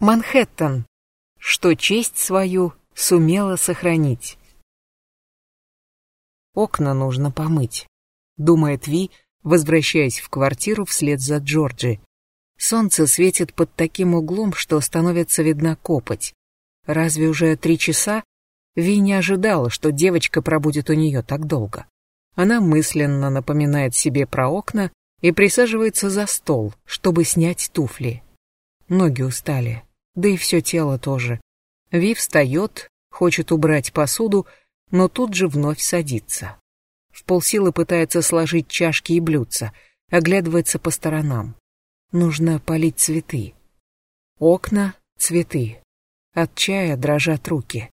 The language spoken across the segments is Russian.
Манхэттен, что честь свою сумела сохранить. Окна нужно помыть, думает Ви, возвращаясь в квартиру вслед за Джорджи. Солнце светит под таким углом, что становится видна копоть. Разве уже три часа? Ви не ожидала, что девочка пробудет у нее так долго. Она мысленно напоминает себе про окна и присаживается за стол, чтобы снять туфли. Ноги устали, да и все тело тоже. Ви встает, хочет убрать посуду, но тут же вновь садится. В полсилы пытается сложить чашки и блюдца, оглядывается по сторонам. Нужно полить цветы. Окна, цветы. От чая дрожат руки.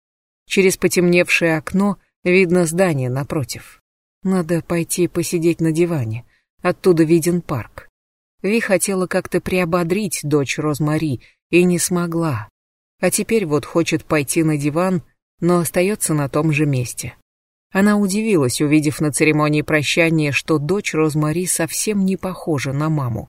Через потемневшее окно видно здание напротив. Надо пойти посидеть на диване. Оттуда виден парк. Ви хотела как-то приободрить дочь Розмари и не смогла. А теперь вот хочет пойти на диван, но остается на том же месте. Она удивилась, увидев на церемонии прощания, что дочь Розмари совсем не похожа на маму.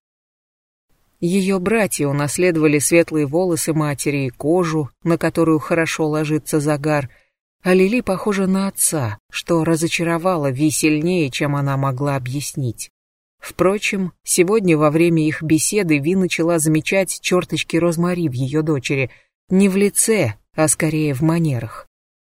Ее братья унаследовали светлые волосы матери и кожу, на которую хорошо ложится загар, а Лили похожа на отца, что разочаровало Ви сильнее, чем она могла объяснить. Впрочем, сегодня во время их беседы Ви начала замечать черточки Розмари в ее дочери, не в лице, а скорее в манерах.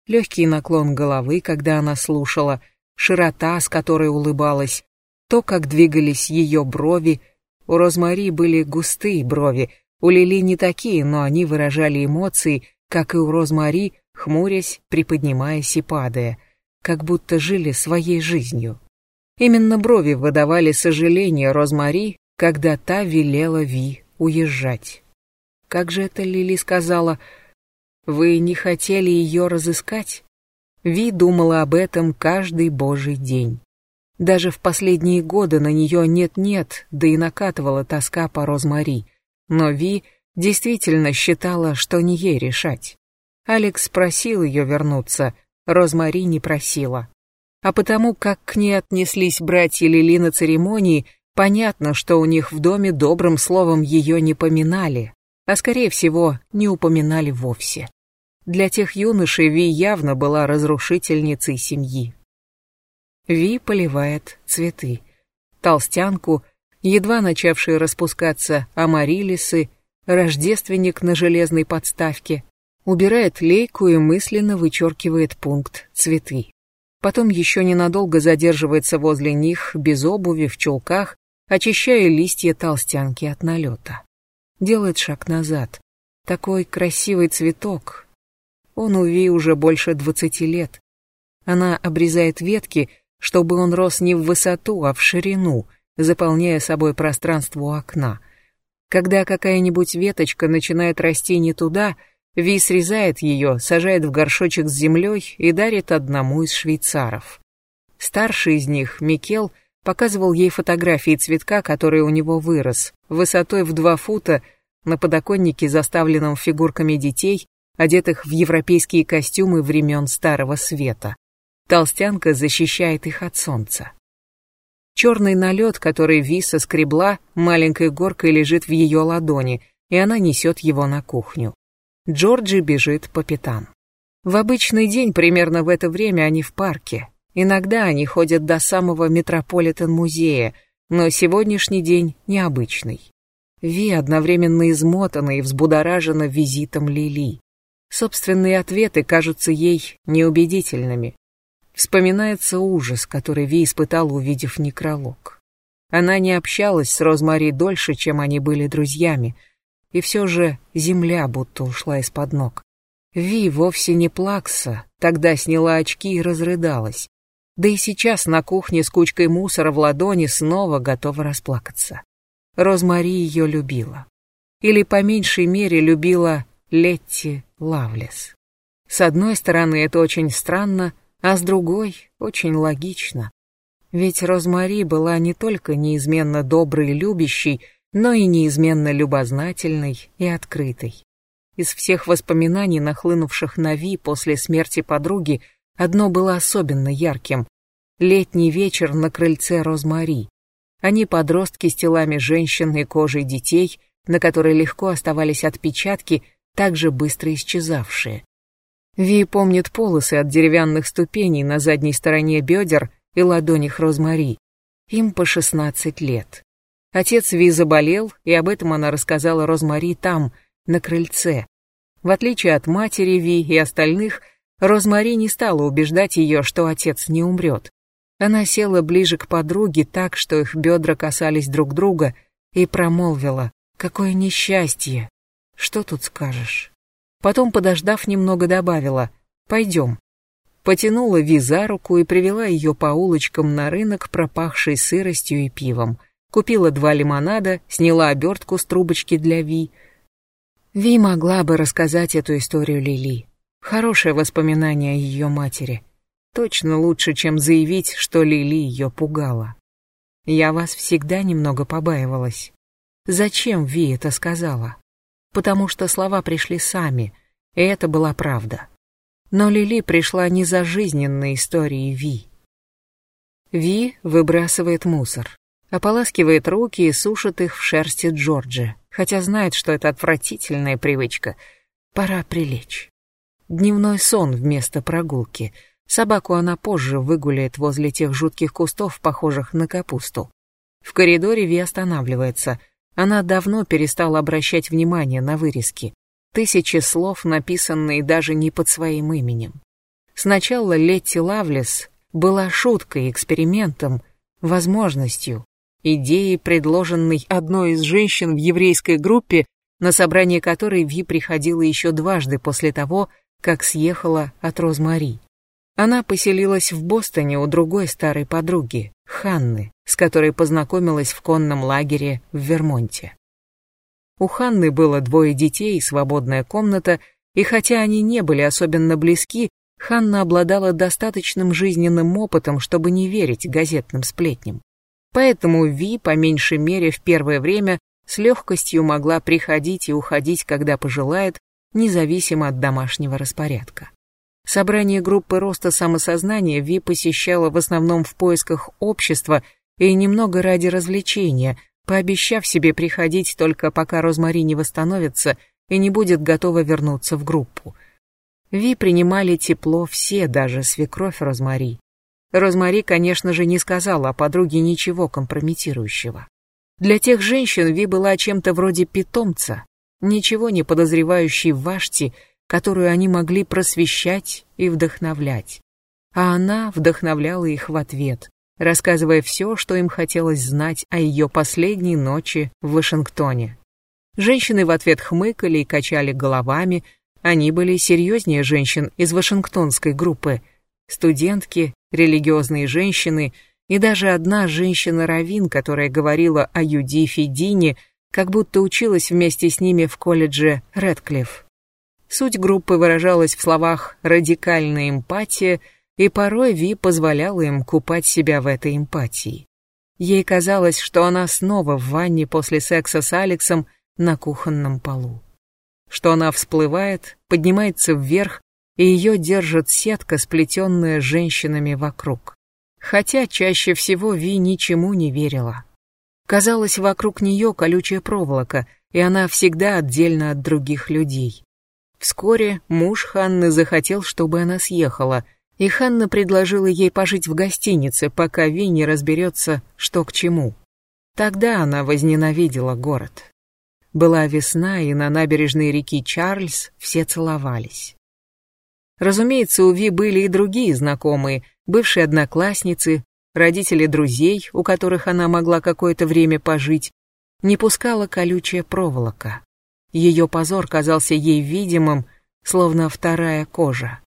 Легкий наклон головы, когда она слушала, широта, с которой улыбалась, то, как двигались ее брови. У Розмари были густые брови, у Лили не такие, но они выражали эмоции, как и у Розмари, хмурясь, приподнимаясь и падая, как будто жили своей жизнью. Именно брови выдавали сожаление Розмари, когда та велела Ви уезжать. Как же это Лили сказала, вы не хотели ее разыскать? Ви думала об этом каждый божий день. Даже в последние годы на нее нет-нет, да и накатывала тоска по Розмари. Но Ви действительно считала, что не ей решать. Алекс просил ее вернуться, Розмари не просила. А потому, как к ней отнеслись братья Лили на церемонии, понятно, что у них в доме добрым словом ее не поминали, а скорее всего, не упоминали вовсе. Для тех юношей Ви явно была разрушительницей семьи. Ви поливает цветы. Толстянку, едва начавшие распускаться амарилисы, рождественник на железной подставке, убирает лейку и мысленно вычеркивает пункт «цветы». Потом еще ненадолго задерживается возле них, без обуви, в чулках, очищая листья толстянки от налета. Делает шаг назад. Такой красивый цветок. Он у Ви уже больше двадцати лет. Она обрезает ветки, чтобы он рос не в высоту, а в ширину, заполняя собой пространство у окна. Когда какая-нибудь веточка начинает расти не туда, Ви срезает ее, сажает в горшочек с землей и дарит одному из швейцаров. Старший из них, Микел, показывал ей фотографии цветка, который у него вырос, высотой в два фута, на подоконнике, заставленном фигурками детей, одетых в европейские костюмы времен Старого Света. Толстянка защищает их от солнца. Черный налет, который Виса скребла, маленькой горкой лежит в ее ладони, и она несет его на кухню. Джорджи бежит по пятам. В обычный день примерно в это время они в парке. Иногда они ходят до самого Метрополитен-музея, но сегодняшний день необычный. Ви одновременно измотана и взбудоражена визитом Лили. Собственные ответы кажутся ей неубедительными. Вспоминается ужас, который Ви испытала, увидев некролог. Она не общалась с Розмари дольше, чем они были друзьями, и все же земля будто ушла из-под ног. Ви вовсе не плакса, тогда сняла очки и разрыдалась. Да и сейчас на кухне с кучкой мусора в ладони снова готова расплакаться. Розмари ее любила. Или по меньшей мере любила Летти Лавлес. С одной стороны, это очень странно, а с другой — очень логично. Ведь Розмари была не только неизменно доброй и любящей, но и неизменно любознательной и открытой. Из всех воспоминаний, нахлынувших на Ви после смерти подруги, одно было особенно ярким. Летний вечер на крыльце Розмари. Они подростки с телами женщин и кожей детей, на которой легко оставались отпечатки, также быстро исчезавшие. Ви помнит полосы от деревянных ступеней на задней стороне бедер и ладонях Розмари. Им по 16 лет. Отец Ви заболел, и об этом она рассказала Розмари там, на крыльце. В отличие от матери Ви и остальных, Розмари не стала убеждать ее, что отец не умрет. Она села ближе к подруге так, что их бедра касались друг друга, и промолвила, «Какое несчастье! Что тут скажешь?» Потом, подождав немного, добавила, «Пойдем». Потянула Ви за руку и привела ее по улочкам на рынок, пропахший сыростью и пивом. Купила два лимонада, сняла обертку с трубочки для Ви. Ви могла бы рассказать эту историю Лили. Хорошее воспоминание о ее матери. Точно лучше, чем заявить, что Лили ее пугала. Я вас всегда немного побаивалась. Зачем Ви это сказала? Потому что слова пришли сами, и это была правда. Но Лили пришла не за жизненной историей Ви. Ви выбрасывает мусор, ополаскивает руки и сушит их в шерсти Джорджи, хотя знает, что это отвратительная привычка. Пора прилечь. Дневной сон вместо прогулки — Собаку она позже выгуляет возле тех жутких кустов, похожих на капусту. В коридоре Ви останавливается. Она давно перестала обращать внимание на вырезки. Тысячи слов, написанные даже не под своим именем. Сначала Летти Лавлес была шуткой, экспериментом, возможностью, идеей, предложенной одной из женщин в еврейской группе, на собрание которой Ви приходила еще дважды после того, как съехала от Розмари. Она поселилась в Бостоне у другой старой подруги, Ханны, с которой познакомилась в конном лагере в Вермонте. У Ханны было двое детей и свободная комната, и хотя они не были особенно близки, Ханна обладала достаточным жизненным опытом, чтобы не верить газетным сплетням. Поэтому Ви, по меньшей мере, в первое время с легкостью могла приходить и уходить, когда пожелает, независимо от домашнего распорядка. Собрание группы роста самосознания Ви посещала в основном в поисках общества и немного ради развлечения, пообещав себе приходить только пока Розмари не восстановится и не будет готова вернуться в группу. Ви принимали тепло все, даже свекровь Розмари. Розмари, конечно же, не сказала о подруге ничего компрометирующего. Для тех женщин Ви была чем-то вроде питомца, ничего не подозревающей Вашти которую они могли просвещать и вдохновлять. А она вдохновляла их в ответ, рассказывая все, что им хотелось знать о ее последней ночи в Вашингтоне. Женщины в ответ хмыкали и качали головами, они были серьезнее женщин из вашингтонской группы, студентки, религиозные женщины и даже одна женщина-равин, которая говорила о Юдифе Дине, как будто училась вместе с ними в колледже Редклифф. Суть группы выражалась в словах «радикальная эмпатия», и порой Ви позволяла им купать себя в этой эмпатии. Ей казалось, что она снова в ванне после секса с Алексом на кухонном полу. Что она всплывает, поднимается вверх, и ее держит сетка, сплетенная женщинами вокруг. Хотя чаще всего Ви ничему не верила. Казалось, вокруг нее колючая проволока, и она всегда отдельно от других людей. Вскоре муж Ханны захотел, чтобы она съехала, и Ханна предложила ей пожить в гостинице, пока Ви не разберется, что к чему. Тогда она возненавидела город. Была весна, и на набережной реки Чарльз все целовались. Разумеется, у Ви были и другие знакомые, бывшие одноклассницы, родители друзей, у которых она могла какое-то время пожить. Не пускала колючая проволока. Ее позор казался ей видимым, словно вторая кожа.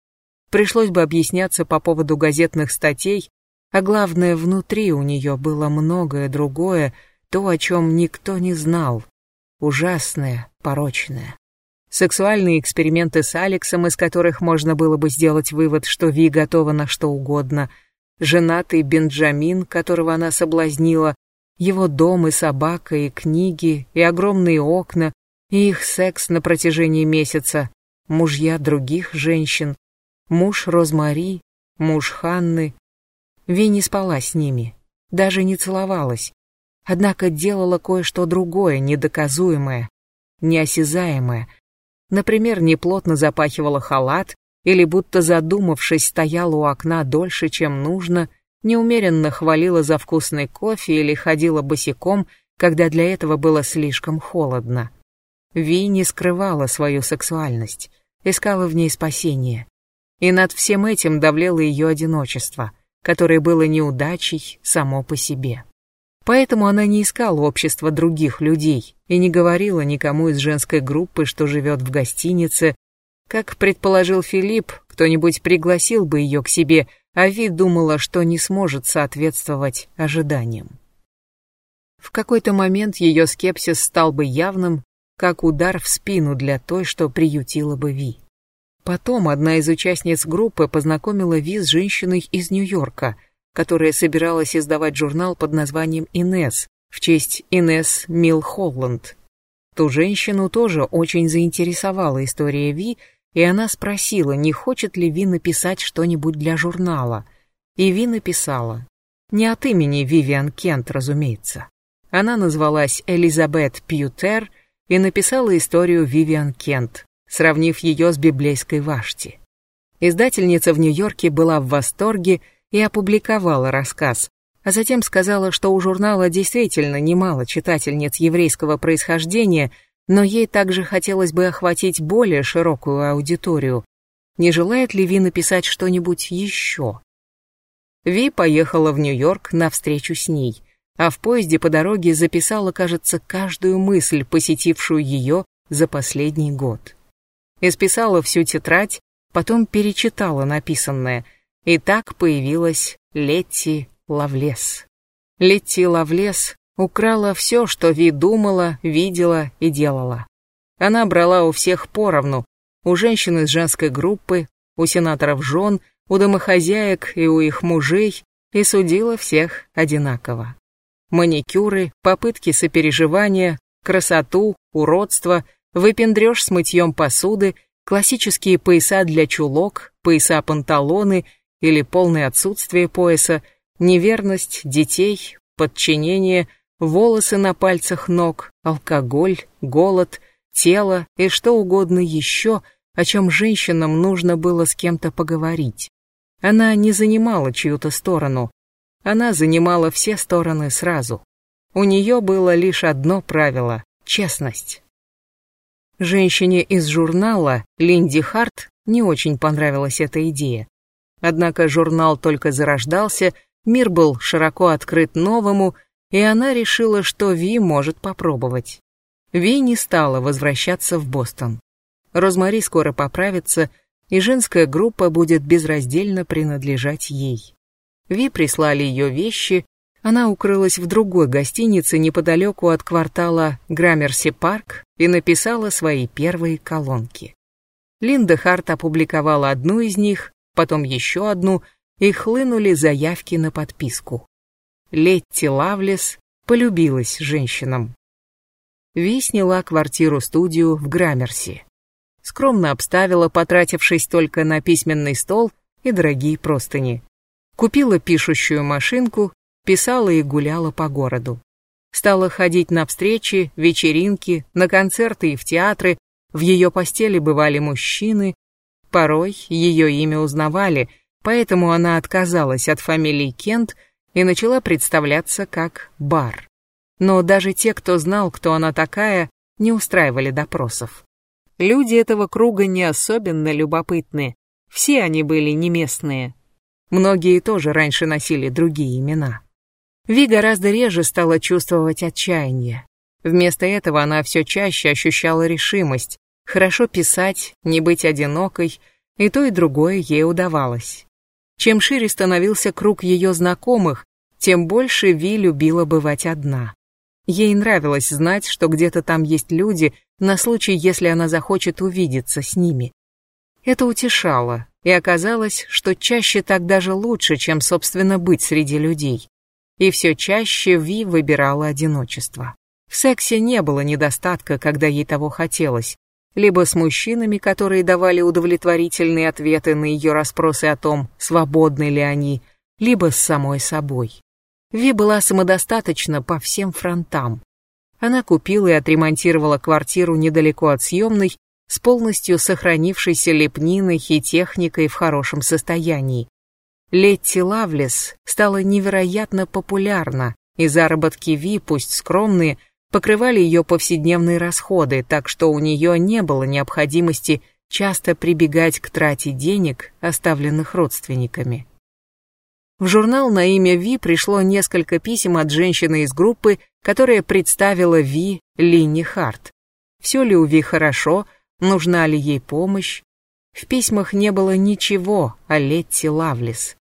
Пришлось бы объясняться по поводу газетных статей, а главное, внутри у нее было многое другое, то, о чем никто не знал. Ужасное, порочное. Сексуальные эксперименты с Алексом, из которых можно было бы сделать вывод, что Ви готова на что угодно. Женатый Бенджамин, которого она соблазнила. Его дом и собака, и книги, и огромные окна, и их секс на протяжении месяца, мужья других женщин, муж Розмари, муж Ханны. Ви не спала с ними, даже не целовалась, однако делала кое-что другое, недоказуемое, неосязаемое, Например, неплотно запахивала халат или будто задумавшись стояла у окна дольше, чем нужно, неумеренно хвалила за вкусный кофе или ходила босиком, когда для этого было слишком холодно. Ви не скрывала свою сексуальность, искала в ней спасение. И над всем этим давлело ее одиночество, которое было неудачей само по себе. Поэтому она не искала общества других людей и не говорила никому из женской группы, что живет в гостинице. Как предположил Филипп, кто-нибудь пригласил бы ее к себе, а Ви думала, что не сможет соответствовать ожиданиям. В какой-то момент ее скепсис стал бы явным, как удар в спину для той, что приютила бы Ви. Потом одна из участниц группы познакомила Ви с женщиной из Нью-Йорка, которая собиралась издавать журнал под названием «Инесс» в честь Инесс Милл Холланд. Ту женщину тоже очень заинтересовала история Ви, и она спросила, не хочет ли Ви написать что-нибудь для журнала. И Ви написала. Не от имени Вивиан Кент, разумеется. Она назвалась Элизабет Пьютер и написала историю Вивиан Кент, сравнив ее с библейской Вашти. Издательница в Нью-Йорке была в восторге и опубликовала рассказ, а затем сказала, что у журнала действительно немало читательниц еврейского происхождения, но ей также хотелось бы охватить более широкую аудиторию. Не желает ли Ви написать что-нибудь еще? Ви поехала в Нью-Йорк на встречу с ней, а в поезде по дороге записала, кажется, каждую мысль, посетившую ее за последний год. Исписала всю тетрадь, потом перечитала написанное, и так появилась Летти Лавлес. Летти Лавлес украла все, что Ви думала, видела и делала. Она брала у всех поровну, у женщин из женской группы, у сенаторов жен, у домохозяек и у их мужей, и судила всех одинаково. Маникюры, попытки сопереживания, красоту, уродство, выпендрёж с мытьем посуды, классические пояса для чулок, пояса-панталоны или полное отсутствие пояса, неверность детей, подчинение – волосы на пальцах ног, алкоголь, голод, тело и что угодно еще, о чем женщинам нужно было с кем-то поговорить. Она не занимала чью-то сторону, она занимала все стороны сразу. У нее было лишь одно правило — честность. Женщине из журнала Линди Харт не очень понравилась эта идея. Однако журнал только зарождался, мир был широко открыт новому — и она решила, что Ви может попробовать. Ви не стала возвращаться в Бостон. Розмари скоро поправится, и женская группа будет безраздельно принадлежать ей. Ви прислали ее вещи, она укрылась в другой гостинице неподалеку от квартала Граммерси-парк и написала свои первые колонки. Линда Харт опубликовала одну из них, потом еще одну, и хлынули заявки на подписку. Летти Лавлес полюбилась женщинам. Ви сняла квартиру-студию в Граммерси. Скромно обставила, потратившись только на письменный стол и дорогие простыни. Купила пишущую машинку, писала и гуляла по городу. Стала ходить на встречи, вечеринки, на концерты и в театры, в ее постели бывали мужчины. Порой ее имя узнавали, поэтому она отказалась от фамилии Кент – и начала представляться как бар. Но даже те, кто знал, кто она такая, не устраивали допросов. Люди этого круга не особенно любопытны, все они были не местные. Многие тоже раньше носили другие имена. Ви гораздо реже стала чувствовать отчаяние. Вместо этого она все чаще ощущала решимость, хорошо писать, не быть одинокой, и то и другое ей удавалось. Чем шире становился круг ее знакомых, тем больше Ви любила бывать одна. Ей нравилось знать, что где-то там есть люди на случай, если она захочет увидеться с ними. Это утешало, и оказалось, что чаще так даже лучше, чем, собственно, быть среди людей. И все чаще Ви выбирала одиночество. В сексе не было недостатка, когда ей того хотелось, либо с мужчинами, которые давали удовлетворительные ответы на ее расспросы о том, свободны ли они, либо с самой собой. Ви была самодостаточна по всем фронтам. Она купила и отремонтировала квартиру недалеко от съемной, с полностью сохранившейся лепниной и техникой в хорошем состоянии. Летти Лавлес стала невероятно популярна, и заработки Ви, пусть скромные, покрывали ее повседневные расходы, так что у нее не было необходимости часто прибегать к трате денег, оставленных родственниками. В журнал на имя Ви пришло несколько писем от женщины из группы, которая представила Ви Линни Харт. Все ли у Ви хорошо, нужна ли ей помощь? В письмах не было ничего о Летти Лавлис.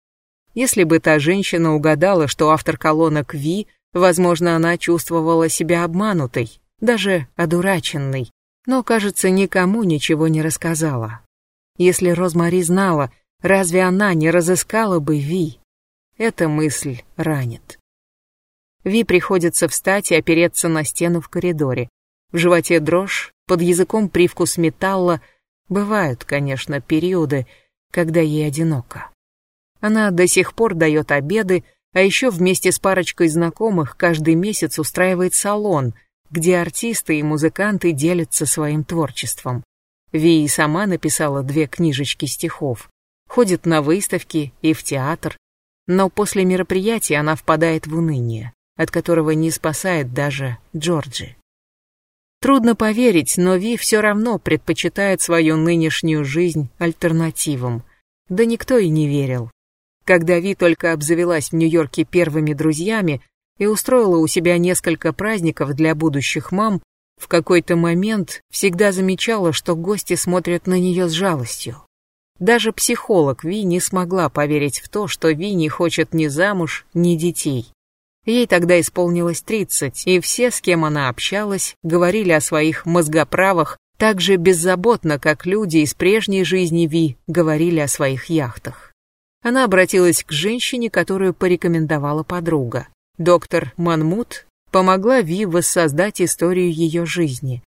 Если бы та женщина угадала, что автор колонок Ви, возможно, она чувствовала себя обманутой, даже одураченной, но, кажется, никому ничего не рассказала. Если Розмари знала, разве она не разыскала бы Ви? Эта мысль ранит. Ви приходится встать и опереться на стену в коридоре. В животе дрожь, под языком привкус металла. Бывают, конечно, периоды, когда ей одиноко. Она до сих пор дает обеды, а еще вместе с парочкой знакомых каждый месяц устраивает салон, где артисты и музыканты делятся своим творчеством. Ви и сама написала две книжечки стихов. Ходит на выставки и в театр, но после мероприятия она впадает в уныние, от которого не спасает даже Джорджи. Трудно поверить, но Ви все равно предпочитает свою нынешнюю жизнь альтернативам. Да никто и не верил. Когда Ви только обзавелась в Нью-Йорке первыми друзьями и устроила у себя несколько праздников для будущих мам, в какой-то момент всегда замечала, что гости смотрят на нее с жалостью. Даже психолог Ви не смогла поверить в то, что Ви не хочет ни замуж, ни детей. Ей тогда исполнилось 30, и все, с кем она общалась, говорили о своих мозгоправах так же беззаботно, как люди из прежней жизни Ви говорили о своих яхтах. Она обратилась к женщине, которую порекомендовала подруга. Доктор Манмут помогла Ви воссоздать историю ее жизни.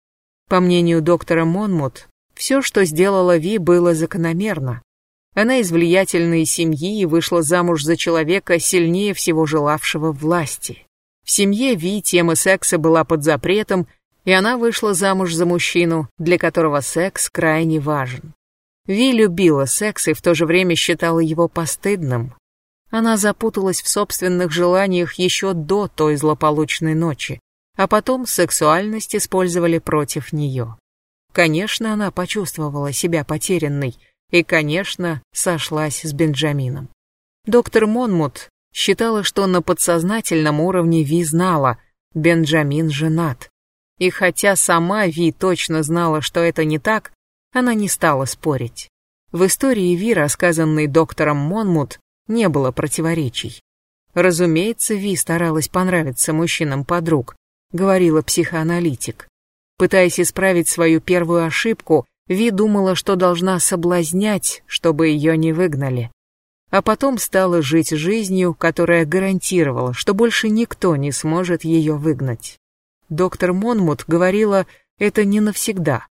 По мнению доктора Монмут, все, что сделала Ви, было закономерно. Она из влиятельной семьи и вышла замуж за человека, сильнее всего желавшего власти. В семье Ви тема секса была под запретом, и она вышла замуж за мужчину, для которого секс крайне важен. Ви любила секс и в то же время считала его постыдным. Она запуталась в собственных желаниях еще до той злополучной ночи, а потом сексуальность использовали против нее. Конечно, она почувствовала себя потерянной и, конечно, сошлась с Бенджамином. Доктор Монмут считала, что на подсознательном уровне Ви знала, Бенджамин женат. И хотя сама Ви точно знала, что это не так, она не стала спорить. В истории Ви, рассказанной доктором Монмут, не было противоречий. Разумеется, Ви старалась понравиться мужчинам подруг, говорила психоаналитик. Пытаясь исправить свою первую ошибку, Ви думала, что должна соблазнять, чтобы ее не выгнали. А потом стала жить жизнью, которая гарантировала, что больше никто не сможет ее выгнать. Доктор Монмут говорила, это не навсегда.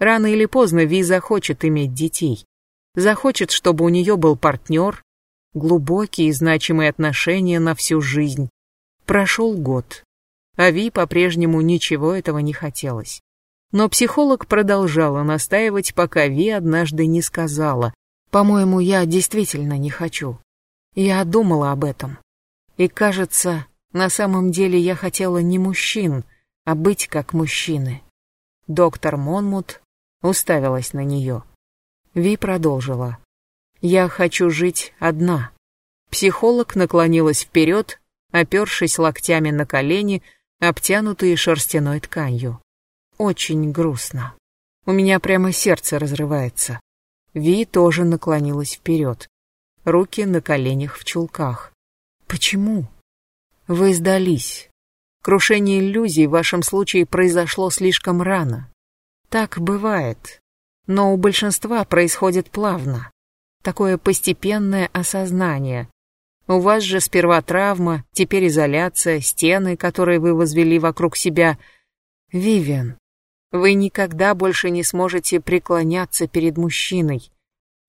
Рано или поздно Ви захочет иметь детей. Захочет, чтобы у нее был партнер, глубокие и значимые отношения на всю жизнь. Прошел год. А Ви по-прежнему ничего этого не хотелось. Но психолог продолжала настаивать, пока Ви однажды не сказала, «По-моему, я действительно не хочу. Я думала об этом. И кажется, на самом деле я хотела не мужчин, а быть как мужчины». Доктор Монмут уставилась на нее. Ви продолжила. «Я хочу жить одна». Психолог наклонилась вперед, опершись локтями на колени, обтянутые шерстяной тканью. Очень грустно. У меня прямо сердце разрывается. Ви тоже наклонилась вперед. Руки на коленях в чулках. Почему? Вы сдались. Крушение иллюзий в вашем случае произошло слишком рано. Так бывает. Но у большинства происходит плавно. Такое постепенное осознание. У вас же сперва травма, теперь изоляция, стены, которые вы возвели вокруг себя. Вивиан, вы никогда больше не сможете преклоняться перед мужчиной.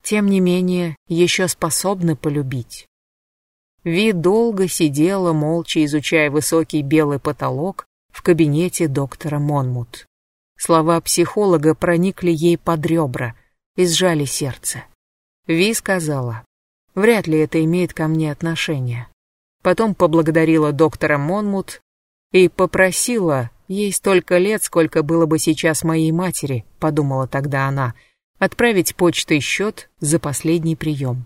Тем не менее, еще способны полюбить. Ви долго сидела, молча изучая высокий белый потолок в кабинете доктора Монмут. Слова психолога проникли ей под ребра и сжали сердце. Ви сказала, вряд ли это имеет ко мне отношение. Потом поблагодарила доктора Монмут и попросила, ей столько лет, сколько было бы сейчас моей матери, подумала тогда она, отправить почтой счет за последний прием.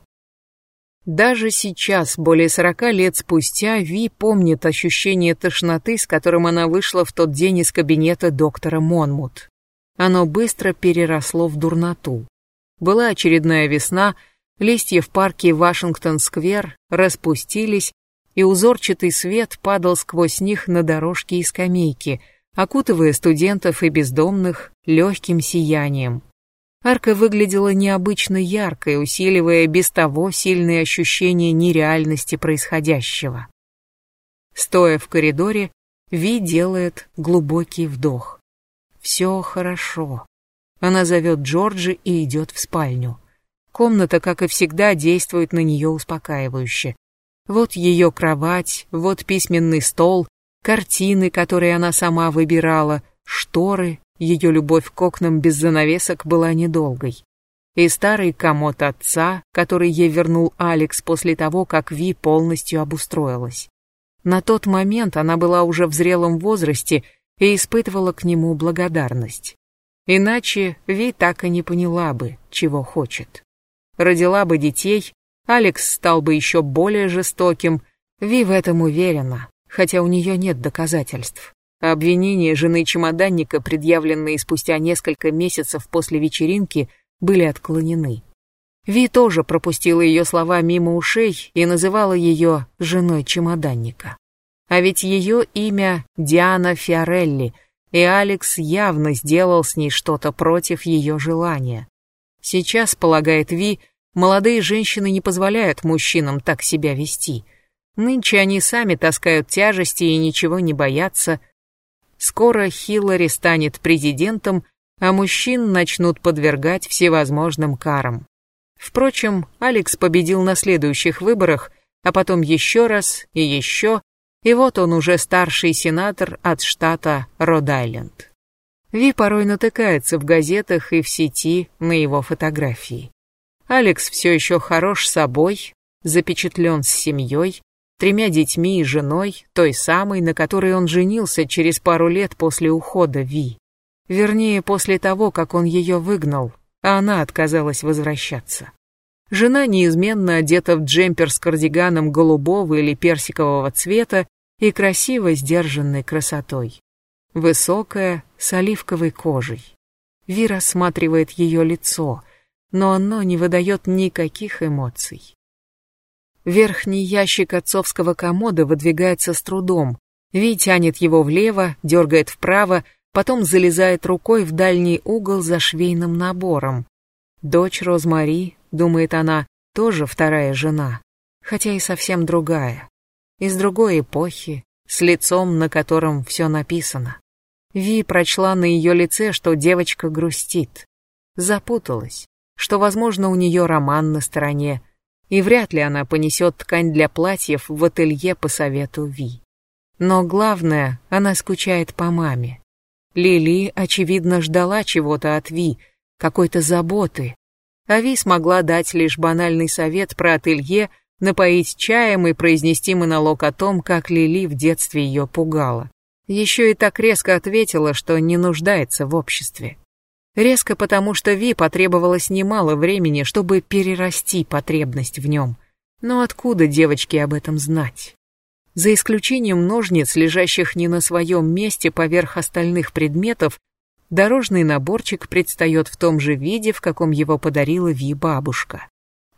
Даже сейчас, более сорока лет спустя, Ви помнит ощущение тошноты, с которым она вышла в тот день из кабинета доктора Монмут. Оно быстро переросло в дурноту. Была очередная весна, листья в парке Вашингтон-сквер распустились, и узорчатый свет падал сквозь них на дорожки и скамейки, окутывая студентов и бездомных легким сиянием. Арка выглядела необычно яркой, усиливая без того сильные ощущения нереальности происходящего. Стоя в коридоре, Ви делает глубокий вдох. Все хорошо. Она зовет Джорджи и идет в спальню. Комната, как и всегда, действует на нее успокаивающе. Вот ее кровать, вот письменный стол, картины, которые она сама выбирала, шторы, ее любовь к окнам без занавесок была недолгой. И старый комод отца, который ей вернул Алекс после того, как Ви полностью обустроилась. На тот момент она была уже в зрелом возрасте и испытывала к нему благодарность. Иначе Ви так и не поняла бы, чего хочет. Родила бы детей, Алекс стал бы еще более жестоким, Ви в этом уверена, хотя у нее нет доказательств. Обвинения жены чемоданника, предъявленные спустя несколько месяцев после вечеринки, были отклонены. Ви тоже пропустила ее слова мимо ушей и называла ее женой чемоданника. А ведь ее имя Диана Фиорелли, и Алекс явно сделал с ней что-то против ее желания. Сейчас, полагает Ви, молодые женщины не позволяют мужчинам так себя вести. Нынче они сами таскают тяжести и ничего не боятся, Скоро Хиллари станет президентом, а мужчин начнут подвергать всевозможным карам. Впрочем, Алекс победил на следующих выборах, а потом еще раз и еще, и вот он уже старший сенатор от штата Род-Айленд. Ви порой натыкается в газетах и в сети на его фотографии. Алекс все еще хорош собой, запечатлен с семьей, тремя детьми и женой, той самой, на которой он женился через пару лет после ухода Ви. Вернее, после того, как он ее выгнал, а она отказалась возвращаться. Жена неизменно одета в джемпер с кардиганом голубого или персикового цвета и красиво сдержанной красотой. Высокая, с оливковой кожей. Ви рассматривает ее лицо, но оно не выдает никаких эмоций. Верхний ящик отцовского комода выдвигается с трудом. Ви тянет его влево, дергает вправо, потом залезает рукой в дальний угол за швейным набором. Дочь Розмари, думает она, тоже вторая жена, хотя и совсем другая. Из другой эпохи, с лицом, на котором все написано. Ви прочла на ее лице, что девочка грустит. Запуталась, что, возможно, у нее роман на стороне, и вряд ли она понесет ткань для платьев в ателье по совету Ви. Но главное, она скучает по маме. Лили, очевидно, ждала чего-то от Ви, какой-то заботы, а Ви смогла дать лишь банальный совет про ателье, напоить чаем и произнести монолог о том, как Лили в детстве ее пугала. Еще и так резко ответила, что не нуждается в обществе. Резко потому, что Ви потребовалось немало времени, чтобы перерасти потребность в нем. Но откуда девочке об этом знать? За исключением ножниц, лежащих не на своем месте поверх остальных предметов, дорожный наборчик предстает в том же виде, в каком его подарила Ви бабушка.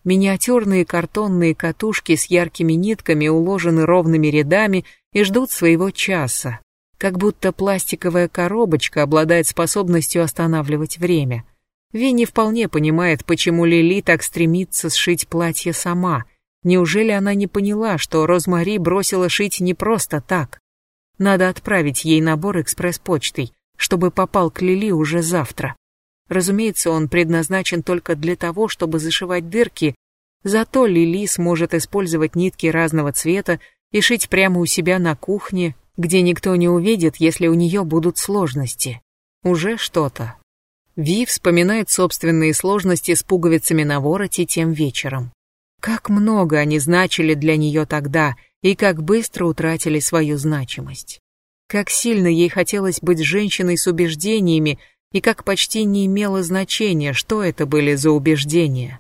Миниатюрные картонные катушки с яркими нитками уложены ровными рядами и ждут своего часа, как будто пластиковая коробочка обладает способностью останавливать время. Винни вполне понимает, почему Лили так стремится сшить платье сама. Неужели она не поняла, что Розмари бросила шить не просто так? Надо отправить ей набор экспресс-почтой, чтобы попал к Лили уже завтра. Разумеется, он предназначен только для того, чтобы зашивать дырки, зато Лили сможет использовать нитки разного цвета и шить прямо у себя на кухне где никто не увидит, если у нее будут сложности. Уже что-то. Ви вспоминает собственные сложности с пуговицами на вороте тем вечером. Как много они значили для нее тогда и как быстро утратили свою значимость. Как сильно ей хотелось быть женщиной с убеждениями и как почти не имело значения, что это были за убеждения.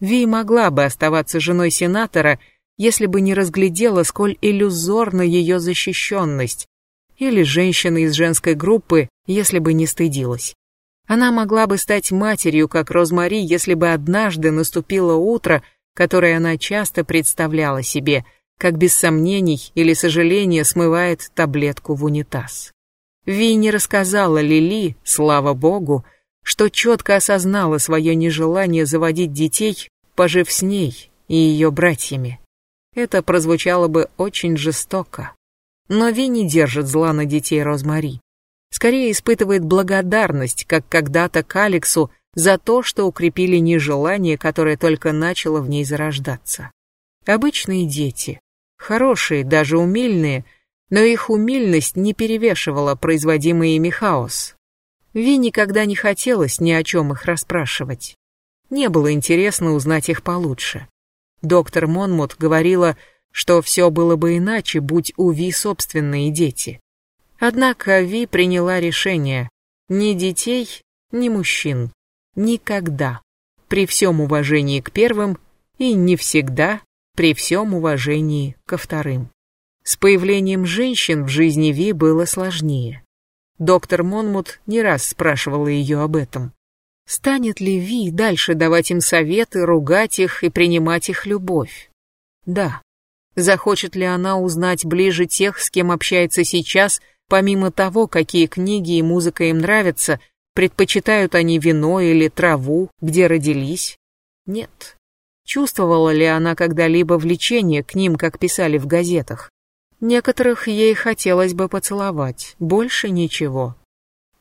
Ви могла бы оставаться женой сенатора, если бы не разглядела, сколь иллюзорна ее защищенность, или женщина из женской группы, если бы не стыдилась. Она могла бы стать матерью, как Розмари, если бы однажды наступило утро, которое она часто представляла себе, как без сомнений или сожаления смывает таблетку в унитаз. Ви не рассказала Лили, слава богу, что четко осознала свое нежелание заводить детей, пожив с ней и ее братьями. Это прозвучало бы очень жестоко. Но Ви не держит зла на детей Розмари. Скорее испытывает благодарность, как когда-то к Алексу, за то, что укрепили нежелание, которое только начало в ней зарождаться. Обычные дети, хорошие, даже умильные, но их умильность не перевешивала производимый ими хаос. Ви никогда не хотелось ни о чем их расспрашивать. Не было интересно узнать их получше. Доктор Монмут говорила, что все было бы иначе, будь у Ви собственные дети. Однако Ви приняла решение ни детей, ни мужчин. Никогда. При всем уважении к первым и не всегда при всем уважении ко вторым. С появлением женщин в жизни Ви было сложнее. Доктор Монмут не раз спрашивала ее об этом. Станет ли Ви дальше давать им советы, ругать их и принимать их любовь? Да. Захочет ли она узнать ближе тех, с кем общается сейчас, помимо того, какие книги и музыка им нравятся, предпочитают они вино или траву, где родились? Нет. Чувствовала ли она когда-либо влечение к ним, как писали в газетах? Некоторых ей хотелось бы поцеловать, больше ничего.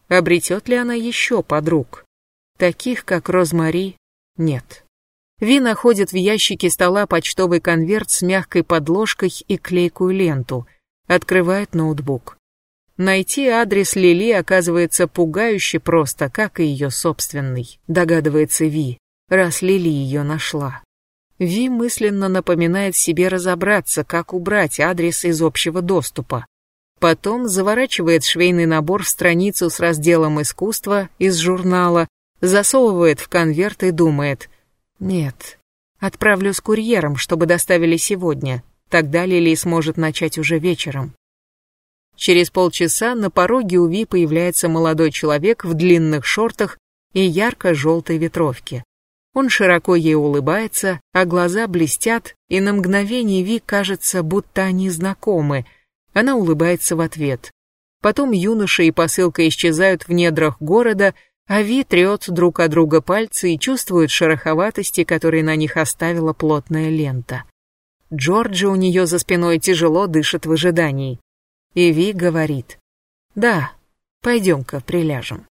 Обретет ли она еще подруг? Таких, как Розмари, нет. Ви находит в ящике стола почтовый конверт с мягкой подложкой и клейкую ленту, открывает ноутбук. Найти адрес Лили оказывается пугающе просто, как и ее собственный, догадывается Ви, раз Лили ее нашла. Ви мысленно напоминает себе разобраться, как убрать адрес из общего доступа. Потом заворачивает швейный набор в страницу с разделом искусства из журнала, засовывает в конверт и думает «Нет, отправлю с курьером, чтобы доставили сегодня, тогда Лили сможет начать уже вечером». Через полчаса на пороге у Ви появляется молодой человек в длинных шортах и ярко-желтой ветровке. Он широко ей улыбается, а глаза блестят, и на мгновение Ви кажется, будто они знакомы. Она улыбается в ответ. Потом юноша и посылка исчезают в недрах города, а Ви трет друг от друга пальцы и чувствует шероховатости, которые на них оставила плотная лента. Джорджи у нее за спиной тяжело дышит в ожидании. И Ви говорит, «Да, пойдем-ка приляжем».